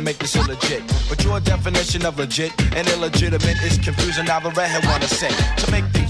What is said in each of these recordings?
and make this illegit. But your definition of legit and illegitimate is confusing. Now the redhead wanna say to make things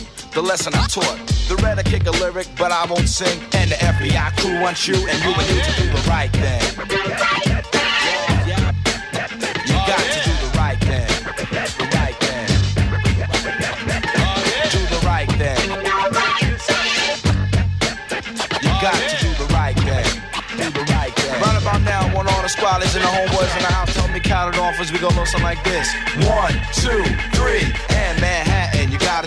the lesson I taught. The red I kick a lyric, but I won't sing. And the FBI crew wants you and you and you to do the right thing. You got to do the right thing. The right thing. Do the right thing. You got to do the right thing. Do the right thing. Right about now, want all the squallies and the homeboys in the house. Tell me count it off as we go something like this. One, two, three, and Manhattan,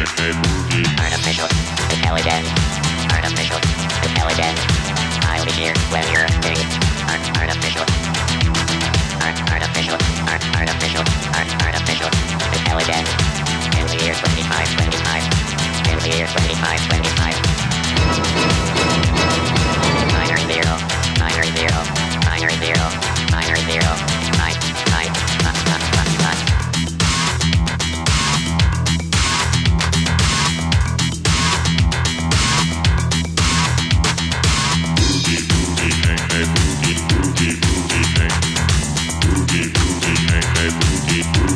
Artificial intelligence. Artificial intelligence. I'll be here when you're king. Art, artificial. Art, artificial. Art, artificial. Art, artificial intelligence. In the year 2525. In the year 2525. Minor zero. Minor zero. Minor zero. Minor zero. In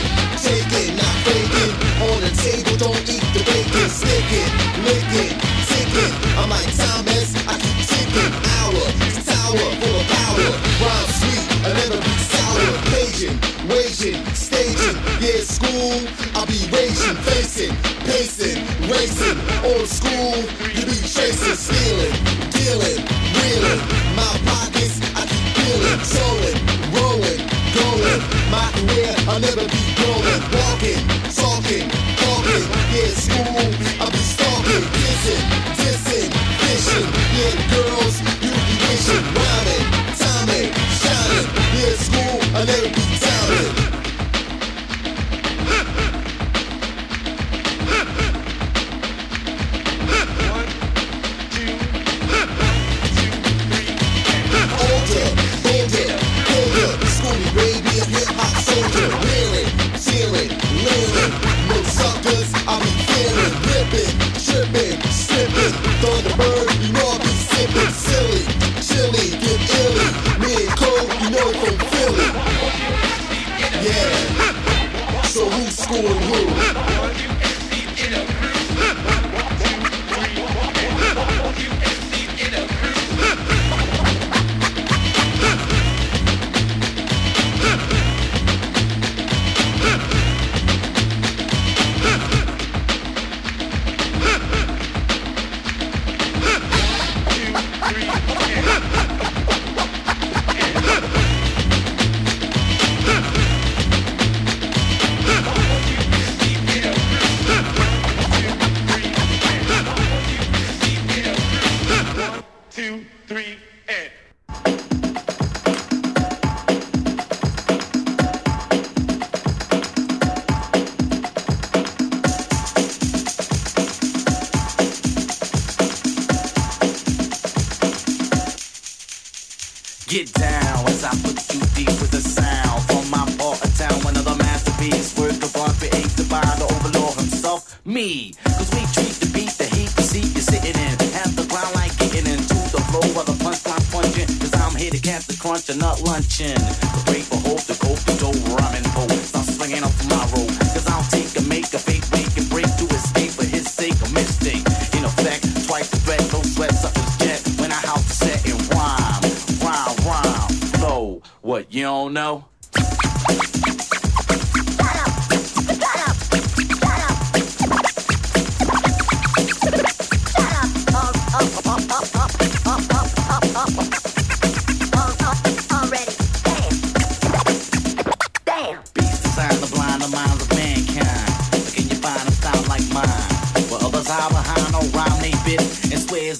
It,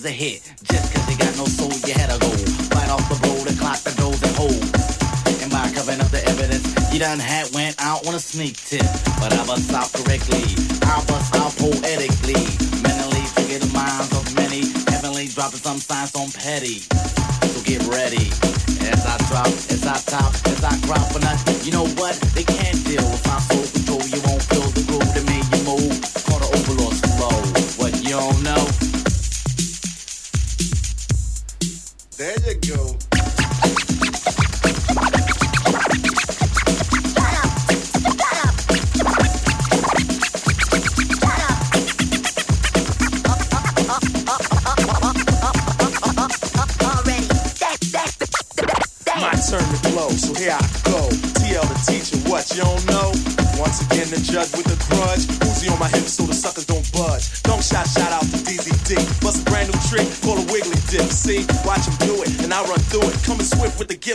the hit. Just cause you got no soul, you had to go. Right off the road and clock the doors and hold. And by covering up the evidence, you done had went out on a sneak tip. But I bust out correctly. I bust out poetically. Mentally trigger the minds of many. Heavenly dropping some signs on petty. So get ready. As I drop, as I top, as I crop for nothing. You know what? They can't deal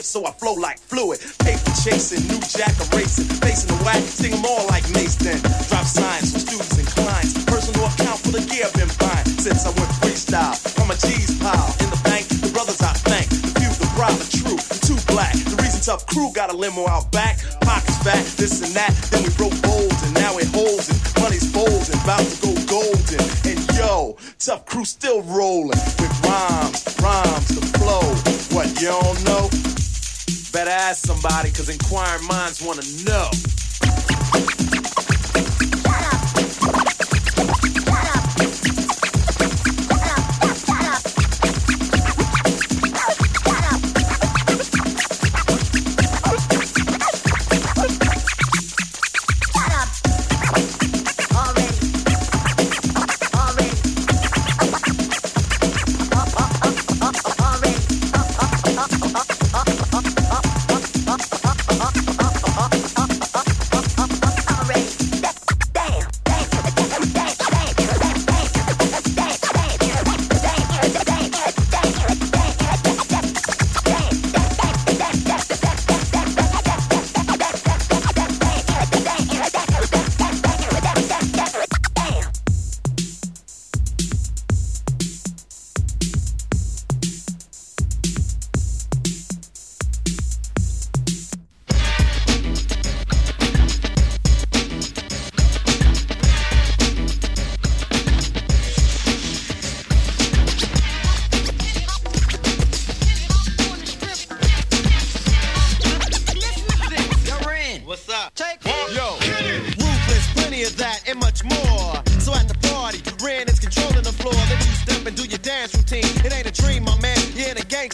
so I flow like fluid. Paper chasing, new jack erasing. Facing the whack, sting them all like then. Drop signs for students and clients. Personal account for the gear I've been buying. Since I went freestyle, from a cheese pile. In the bank, the brothers I thank. The few, the proud, the true, the two black. The reason Tuff Crew got a limo out back. Pockets fat, this and that. Then we broke bold, and now it holds and Money's folding, about to go golden. And yo, Tuff Crew still rolling. With rhymes, rhymes, the flow. What, you don't know? Better ask somebody, cause inquiring minds wanna know.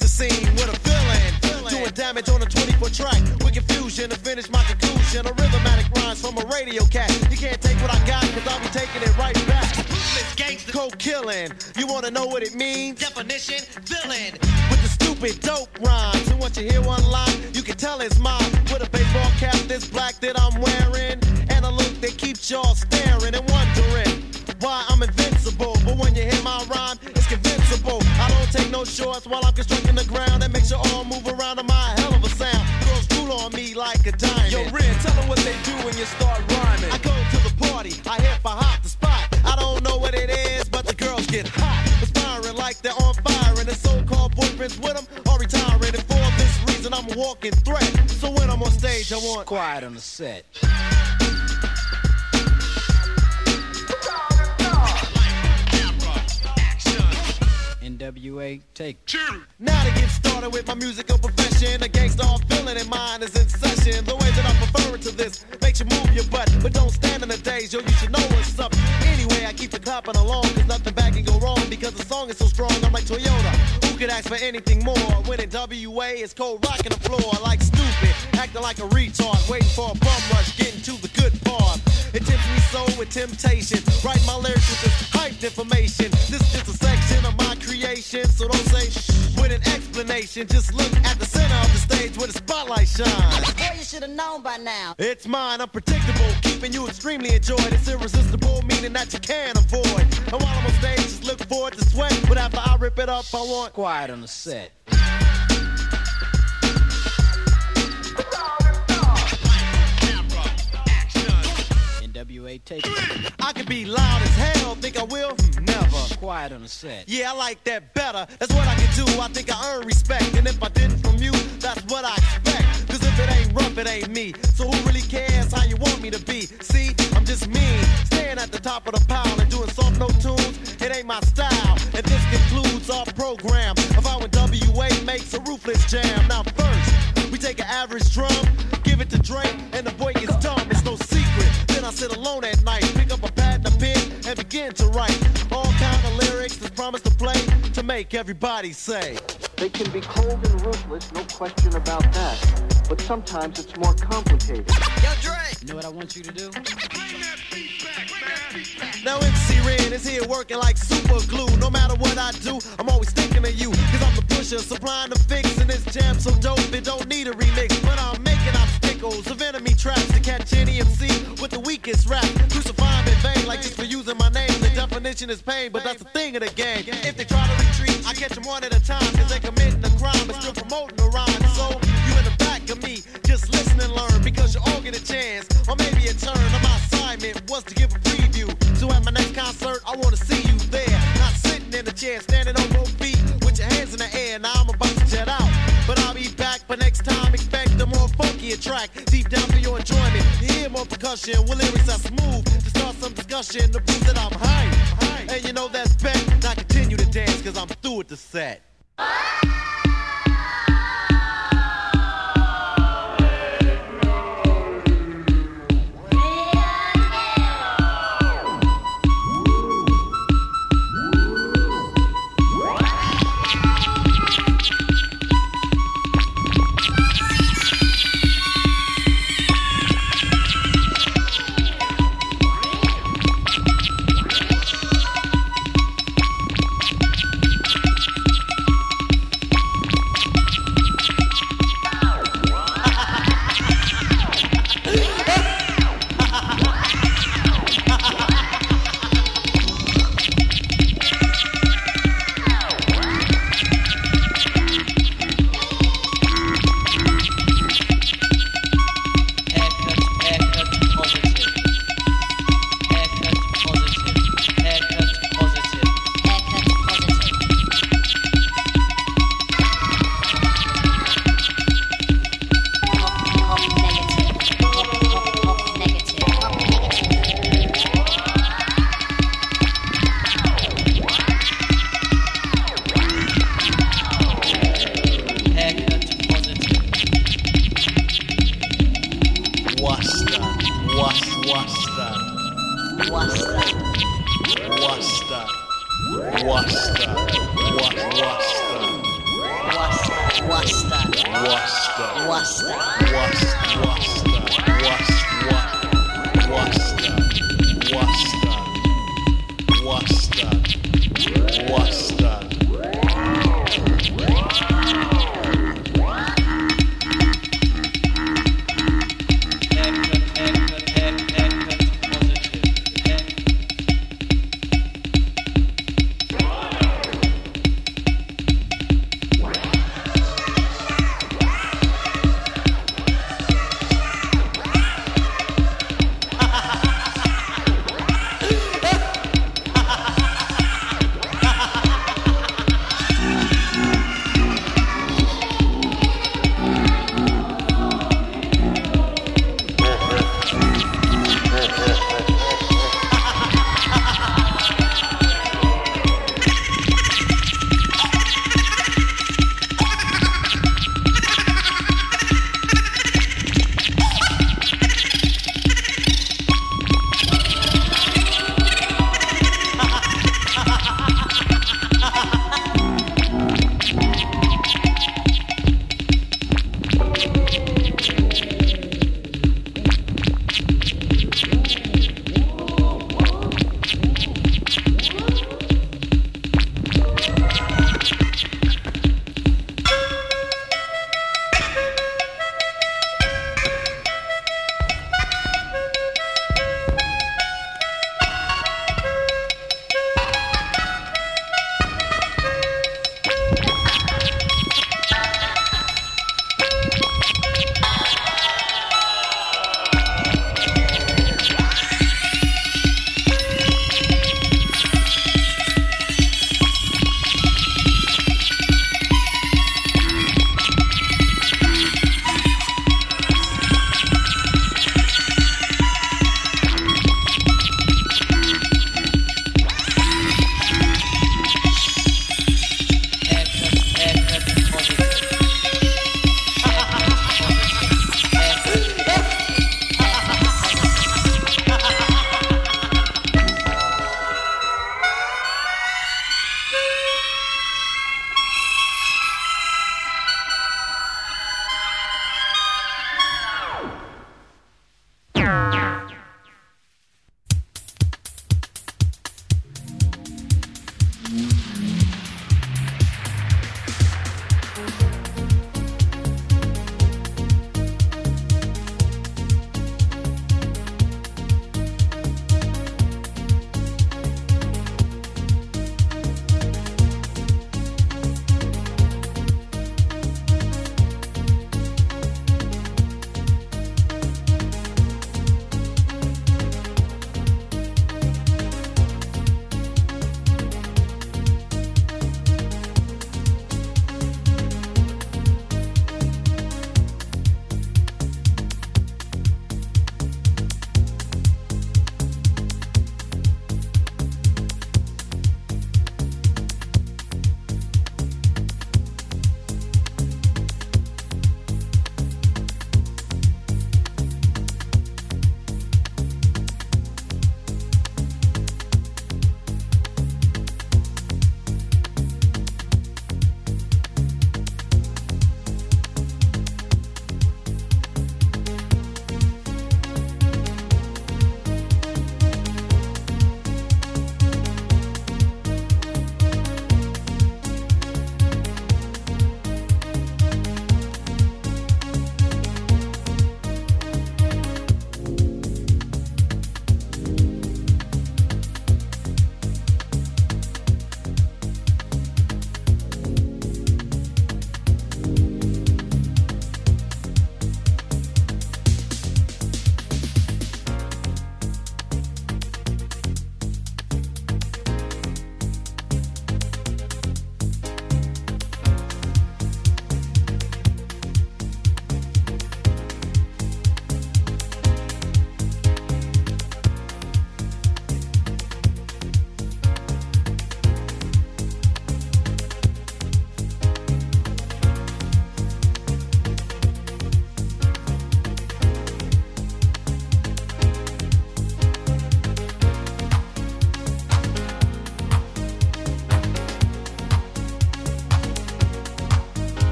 You're in a gangster scene with a villain. Doing damage on a 24 track. With confusion to finish my conclusion. A rhythmatic rhymes from a radio cat. You can't take what I got, cause I'll be taking it right back. Ruthless gangster. Coke killing. You wanna know what it means? Definition, villain. with the stupid dope rhymes. And once you hear one line, you can tell it's mine. With a baseball cap this black that I'm wearing, no shorts while I'm constructing the ground and makes you all move around to my hell of a sound. Girls drool on me like a diamond. yo, Ren, tell them what they do when you start rhyming. I go to the party, I hit for hot the spot. I don't know what it is, but the girls get hot. Aspiring like they're on fire, and the so-called boyfriends with them are retiring. And for this reason, I'm a walking threat. So when I'm on stage, I want Quiet on the set. NWA, take Now to get started with my musical profession, a gangsta off feeling in mind is in session. The way that I'm referring to this makes you move your butt, but don't stand in the days, yo, you should know what's up. Anyway, I keep it clapping along, cause nothing could ask for anything more? When NWA, it's cold rocking the floor like stupid, acting like a retard, waiting for a bum rush, getting to the good part. It tempts me so with temptation. Write my lyrics with this hyped information. This is a section of my creation, so don't say shh with an explanation. Just look at the center of the stage where the spotlight shines. Boy, you should have known by now. It's mine, unpredictable, keeping you extremely enjoyed. It's irresistible, meaning that you can't avoid. And while I'm on stage, just look forward to sweat. But after I rip it up, I want quiet on the set. I can be loud as hell. Think I will? Never. quiet on the set. Yeah, I like that better. That's what I can do. I think I earn respect. And if I didn't from you, that's what I expect. If it ain't rough, it ain't me. So who really cares how you want me to be? See, I'm just mean. Staying at the top of the pile and doing soft no tunes. It ain't my style. And this concludes our program of how WA makes a ruthless jam. Now first, we take an average drum, give it to Dre, and the boy gets dumb. It's no secret. Then I sit alone at night, pick up a pad and a pen, and begin to write lyrics that's promised to play to make everybody say. They can be cold and ruthless, no question about that. But sometimes it's more complicated. Yo, Dre! You know what I want you to do? Now MC Ren is here working like super glue. No matter what I do, I'm always thinking of you. Cause I'm the pusher, supplying the fix. And this jam so dope, it don't need a remix. But I'm making of enemy traps to catch any MC with the weakest rap. Crucify in vain, like just for using my name. The definition is pain, but that's the thing of the game. If they try to retreat, I catch them one at a time. Cause they committing a crime, but still promoting the rhyme. So you in the back of me, just listen and learn. Because you all get a chance, or maybe a turn. And my assignment was to give a preview. So at my next concert, I wanna see you there. Not sitting in a chair, standing on both feet with your hands in the air. Now I'm about to jet out. But I'll be back. A more funkier track. Deep down for your enjoyment. You hear more percussion with lyrics that smooth. To start some discussion to prove that I'm hype. And you know that's bet. Now continue to dance, cause I'm through with the set.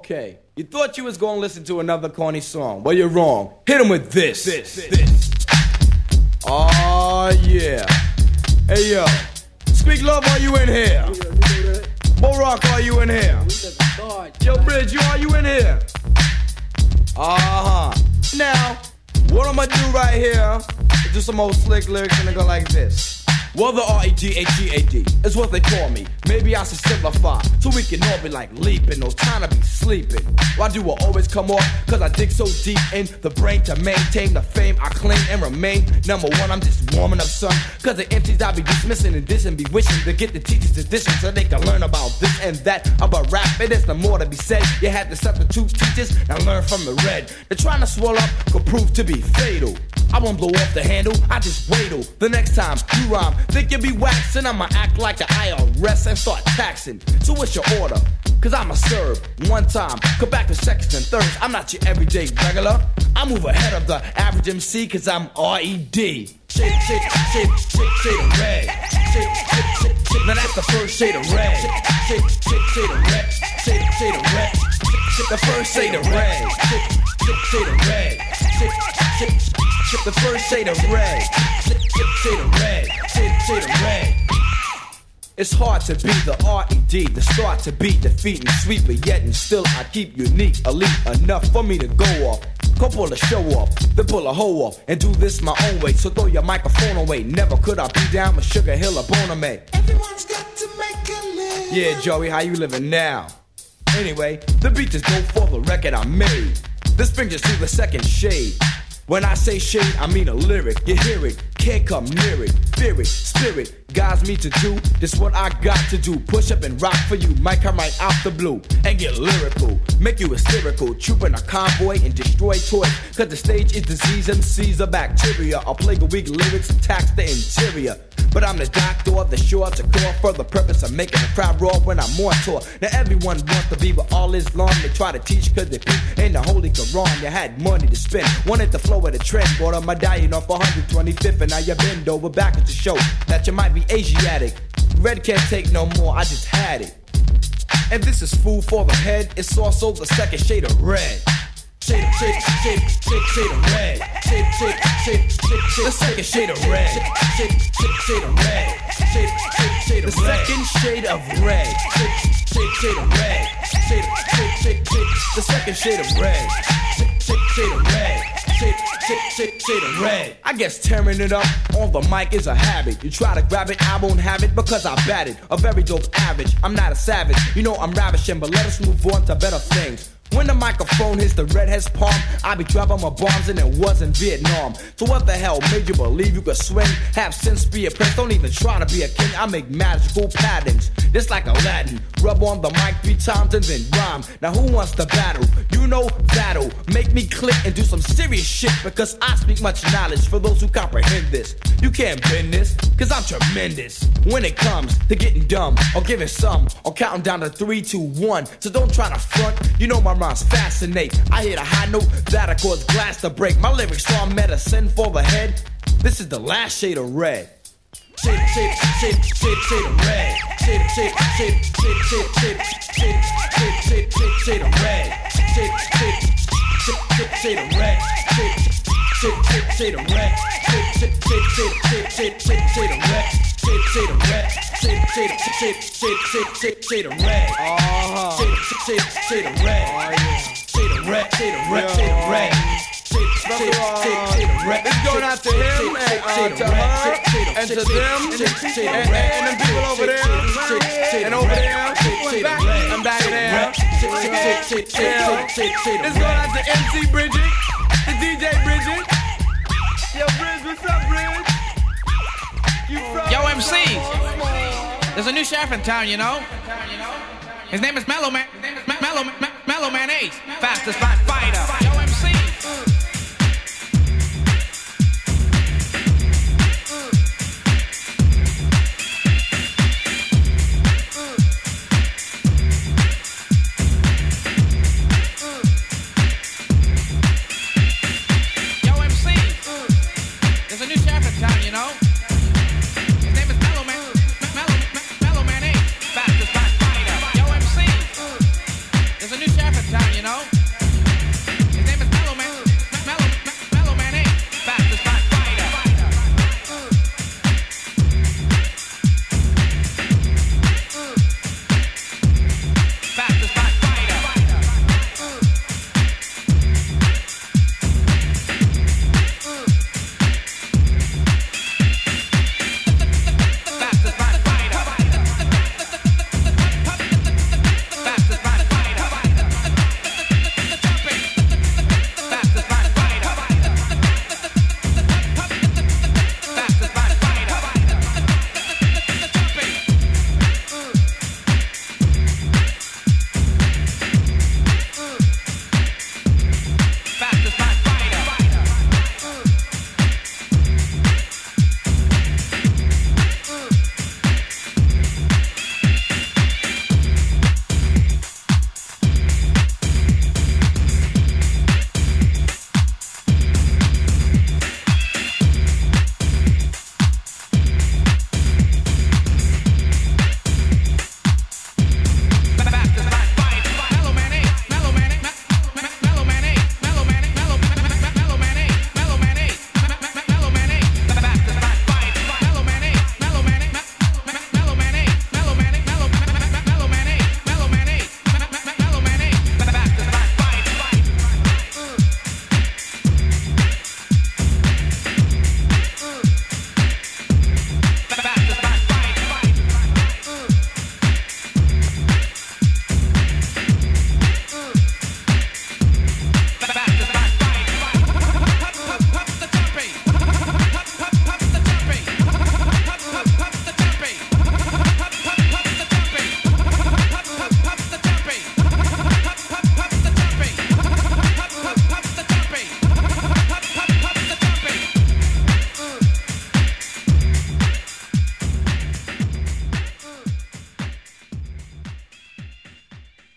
Okay, you thought you was gonna listen to another corny song. Well, you're wrong. Hit him with this. This. This. Oh, yeah. Hey, yo. Squeak Love, are you in here? Rock, are you in here? Yo, Bridge, you are you in here? Uh huh. Now, what I'm gonna do right here is do some old slick lyrics and they go like this. Well, the R-E-D-H-E-A-D is what they call me. Maybe I should simplify so we can all be like leaping, no time to be sleeping. Why do I always come off? Cause I dig so deep in the brain to maintain the fame I claim and remain. Number one, I'm just warming up, son. Cause the empties I be dismissing and dissing, be wishing to get the teachers edition so they can learn about this and that about rap. It is the more to be said. You had to substitute teachers and learn from the red. They're trying to swell up could prove to be fatal. I won't blow off the handle, I just waitle. The next time you rhyme, think you be waxing, I'ma act like the IRS and start taxing. So what's your order? Cause I'ma serve one time, come back to seconds and thirds. I'm not your everyday regular. I move ahead of the average MC cause I'm R-E-D. Shade, shade, shade, shade, shade of red. Shade, shade, shade, shade. Now that's the first shade of red. Shade, shade, shade of red. Shade, shade of red. Shade, the first shade of red. Shade, shade, shade of red. Shade, shade, shade, the first shade of red. Shade, shade, shade of red. Shade, shade of red. It's hard to be the R.E.D. The start to be defeating sweet, but yet and still I keep unique, elite enough for me to go off. Go pull a show off, then pull a hoe off, and do this my own way. So throw your microphone away. Never could I be down with Sugar Hill or Boname. Everyone's got to make a living. Yeah, Joey, how you living now? Anyway, the beat is dope for the record I made. This brings us to the second shade. When I say shade, I mean a lyric. You hear it, can't come near it. Fear it, spirit guides me to do this what I got to do. Push up and rock for you. Might come right out the blue and get lyrical. Make you hysterical. Trooping a convoy and destroy toys. Cause the stage is disease, MCs are bacteria. I'll play the weak lyrics, tax the interior. But I'm the doctor, of the sure to cure for the purpose of making the crowd roar when I'm on tour. Now everyone wants to be with all Islam. They try to teach cause they peep in the Holy Quran. You had money to spend, wanted to flow with the trend. Bought a medallion off 125th and now you bend over backwards to show that you might be Asiatic. Red can't take no more, I just had it. And this is food for the head, it's also the second shade of red. Shade, shade, shade, shade, shade of red. Shade, shade, shade, shade, shade, the second shade of red. Shade, shade, shade of red. Of the second shade of red. Of red. Shade, shade, shade, shade, the second red. Shade of red. Shade, shade of red. I guess tearing it up on the mic is a habit. You try to grab it, I won't have it because I batted. A very dope average. I'm not a savage. You know I'm ravishing, but let us move on to better things. When the microphone hits the redhead's palm, I be dropping my bombs and it wasn't Vietnam. So what the hell made you believe you could swing? Have sense, be a prince, don't even try to be a king. I make magical patterns, just like Aladdin. Rub on the mic three times and then rhyme. Now who wants to battle? You know that'll make me click and do some serious shit because I speak much knowledge for those who comprehend this. You can't bend this, cause I'm tremendous. When it comes to getting dumb or giving some or counting down to three, two, one. So don't try to front, you know my rhymes fascinate. I hit a high note that'll cause glass to break. My lyrics strong medicine for the head. This is the last shade of red. Shade, shade, shade, shade of red. Shade, shade, shade, shade, shade, shade, shade, shade, shade, shade of red. Shade, shade, shade, shade of red. Shade, shade, shade of red. Shade, shade, shade, shade, shade, shade, shade of red. Shade of red. Shade, shade, shade, shade, shade, shade of red. Uh-huh. Shade, shade, shade of red. Of red, of red, of red. It's going out to him and uh, to her and to them and, them people over there and over there and back and back there. It's going out to MC Bridget, to DJ Bridget. Yo, Bridge, what's up, Bridge? You from? Yo, MCs. There's a new sheriff in town, you know. His name is Mellow Man. Mellow, Me- Mellow Man Ace. Fastest fighter.